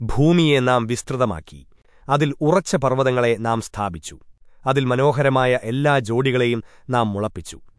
ഭൂമിയെ നാം വിസ്തൃതമാക്കി. അതിൽ ഉറച്ച പർവതങ്ങളെ നാം സ്ഥാപിച്ചു. അതിൽ മനോഹരമായ എല്ലാ ജോഡികളെയും നാം മുളപ്പിച്ചു.